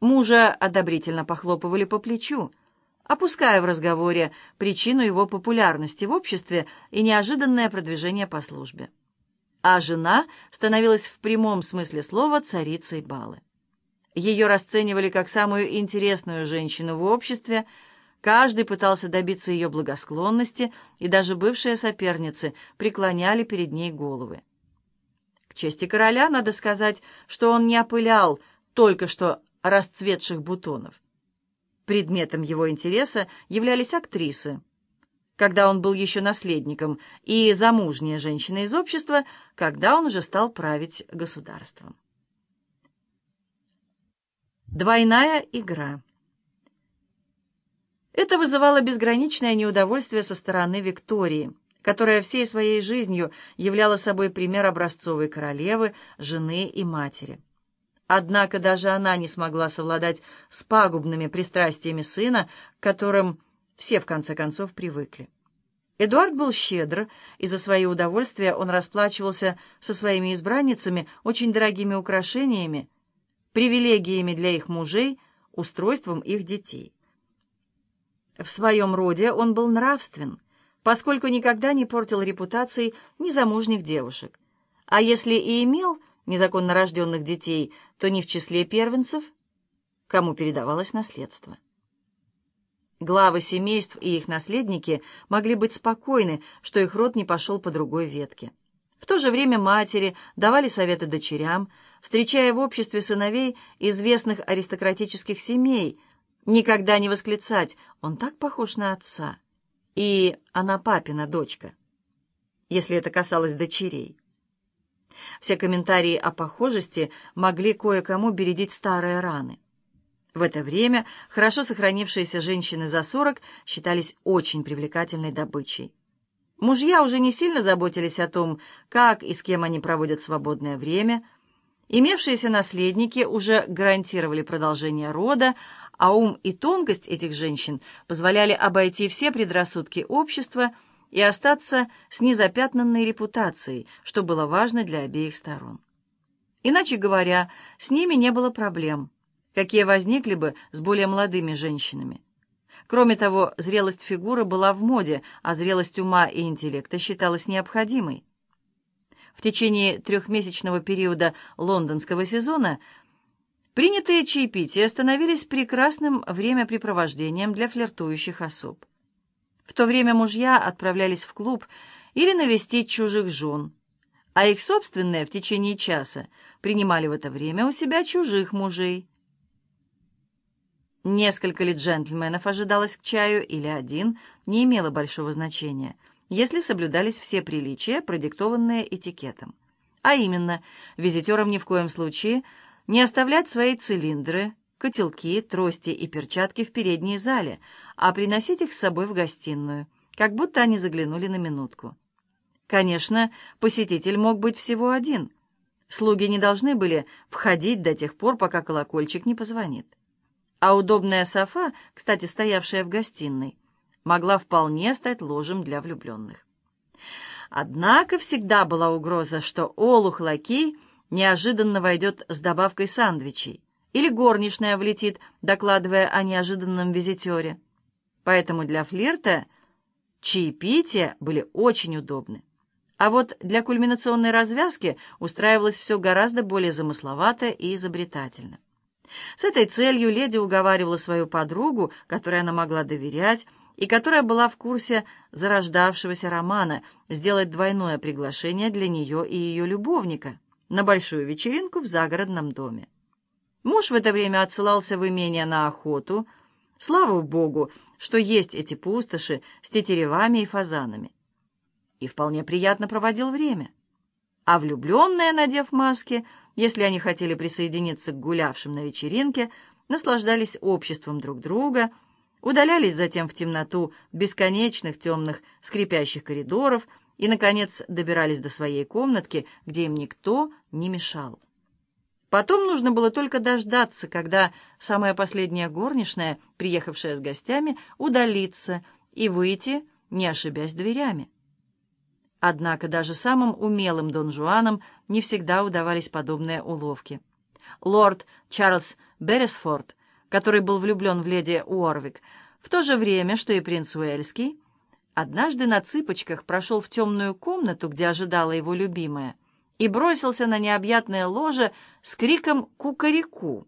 Мужа одобрительно похлопывали по плечу, опуская в разговоре причину его популярности в обществе и неожиданное продвижение по службе. А жена становилась в прямом смысле слова царицей балы. Ее расценивали как самую интересную женщину в обществе, каждый пытался добиться ее благосклонности, и даже бывшие соперницы преклоняли перед ней головы. К чести короля надо сказать, что он не опылял только что расцветших бутонов. Предметом его интереса являлись актрисы, когда он был еще наследником, и замужняя женщина из общества, когда он уже стал править государством. Двойная игра. Это вызывало безграничное неудовольствие со стороны Виктории, которая всей своей жизнью являла собой пример образцовой королевы, жены и матери. Однако даже она не смогла совладать с пагубными пристрастиями сына, к которым все, в конце концов, привыкли. Эдуард был щедр, и за свои удовольствия он расплачивался со своими избранницами очень дорогими украшениями, привилегиями для их мужей, устройством их детей. В своем роде он был нравствен, поскольку никогда не портил репутации незамужних девушек, а если и имел незаконно рожденных детей, то не в числе первенцев, кому передавалось наследство. Главы семейств и их наследники могли быть спокойны, что их род не пошел по другой ветке. В то же время матери давали советы дочерям, встречая в обществе сыновей известных аристократических семей, никогда не восклицать «он так похож на отца» и «она папина дочка», если это касалось дочерей. Все комментарии о похожести могли кое-кому бередить старые раны. В это время хорошо сохранившиеся женщины за сорок считались очень привлекательной добычей. Мужья уже не сильно заботились о том, как и с кем они проводят свободное время. Имевшиеся наследники уже гарантировали продолжение рода, а ум и тонкость этих женщин позволяли обойти все предрассудки общества – и остаться с незапятнанной репутацией, что было важно для обеих сторон. Иначе говоря, с ними не было проблем, какие возникли бы с более молодыми женщинами. Кроме того, зрелость фигуры была в моде, а зрелость ума и интеллекта считалась необходимой. В течение трехмесячного периода лондонского сезона принятые чаепития становились прекрасным времяпрепровождением для флиртующих особ. В то время мужья отправлялись в клуб или навестить чужих жен, а их собственные в течение часа принимали в это время у себя чужих мужей. Несколько ли джентльменов ожидалось к чаю или один, не имело большого значения, если соблюдались все приличия, продиктованные этикетом. А именно, визитерам ни в коем случае не оставлять свои цилиндры, котелки, трости и перчатки в передней зале, а приносить их с собой в гостиную, как будто они заглянули на минутку. Конечно, посетитель мог быть всего один. Слуги не должны были входить до тех пор, пока колокольчик не позвонит. А удобная софа, кстати, стоявшая в гостиной, могла вполне стать ложем для влюбленных. Однако всегда была угроза, что Олух-Лакей неожиданно войдет с добавкой сандвичей, или горничная влетит, докладывая о неожиданном визитере. Поэтому для флирта чаепития были очень удобны. А вот для кульминационной развязки устраивалось все гораздо более замысловато и изобретательно. С этой целью леди уговаривала свою подругу, которой она могла доверять, и которая была в курсе зарождавшегося романа, сделать двойное приглашение для нее и ее любовника на большую вечеринку в загородном доме. Муж в это время отсылался в имение на охоту. Слава Богу, что есть эти пустоши с тетеревами и фазанами. И вполне приятно проводил время. А влюбленные, надев маски, если они хотели присоединиться к гулявшим на вечеринке, наслаждались обществом друг друга, удалялись затем в темноту бесконечных темных скрипящих коридоров и, наконец, добирались до своей комнатки, где им никто не мешал. Потом нужно было только дождаться, когда самая последняя горничная, приехавшая с гостями, удалится и выйти, не ошибясь дверями. Однако даже самым умелым Дон Жуанам не всегда удавались подобные уловки. Лорд Чарльз Бересфорд, который был влюблен в леди Уорвик, в то же время, что и принц Уэльский, однажды на цыпочках прошел в темную комнату, где ожидала его любимая, и бросился на необъятное ложе с криком «Кукареку!».